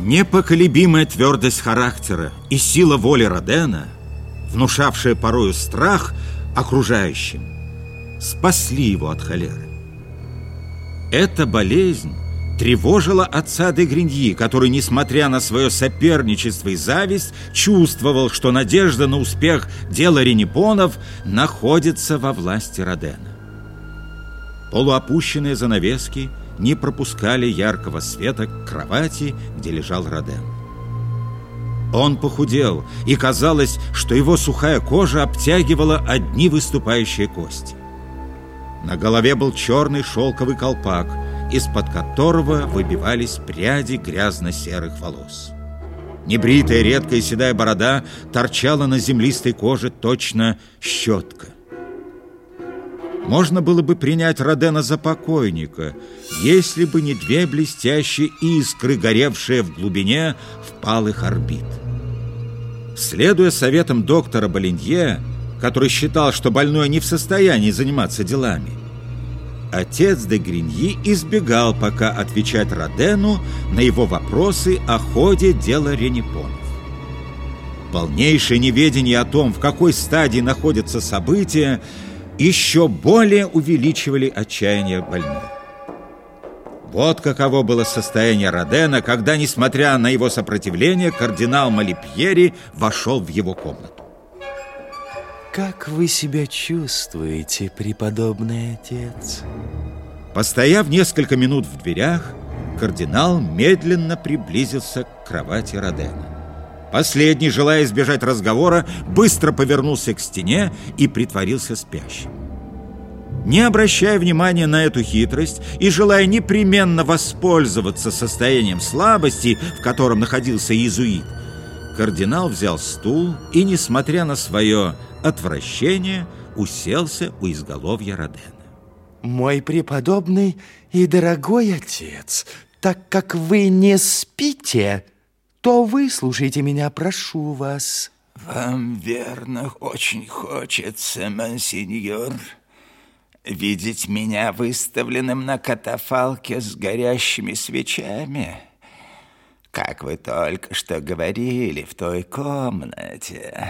Непоколебимая твердость характера и сила воли Родена, внушавшая порою страх окружающим, спасли его от холеры. Эта болезнь тревожила отца де Гриньи, который, несмотря на свое соперничество и зависть, чувствовал, что надежда на успех дела Ренепонов находится во власти Родена. Полуопущенные занавески не пропускали яркого света к кровати, где лежал Роден. Он похудел, и казалось, что его сухая кожа обтягивала одни выступающие кости. На голове был черный шелковый колпак, из-под которого выбивались пряди грязно-серых волос. Небритая редкая седая борода торчала на землистой коже точно щетка. Можно было бы принять Родена за покойника, если бы не две блестящие искры, горевшие в глубине впалых орбит. Следуя советам доктора Болинье, который считал, что больной не в состоянии заниматься делами, отец де Гриньи избегал пока отвечать Родену на его вопросы о ходе дела Ренепонов. Полнейшее неведение о том, в какой стадии находятся события, еще более увеличивали отчаяние больных. Вот каково было состояние Родена, когда, несмотря на его сопротивление, кардинал Малипьери вошел в его комнату. Как вы себя чувствуете, преподобный отец? Постояв несколько минут в дверях, кардинал медленно приблизился к кровати Родена. Последний, желая избежать разговора, быстро повернулся к стене и притворился спящим. Не обращая внимания на эту хитрость и желая непременно воспользоваться состоянием слабости, в котором находился иезуит, кардинал взял стул и, несмотря на свое отвращение, уселся у изголовья Родена. Мой преподобный и дорогой отец, так как вы не спите, то выслушайте меня, прошу вас. Вам, верно, очень хочется, монсеньор, видеть меня выставленным на катафалке с горящими свечами, как вы только что говорили в той комнате.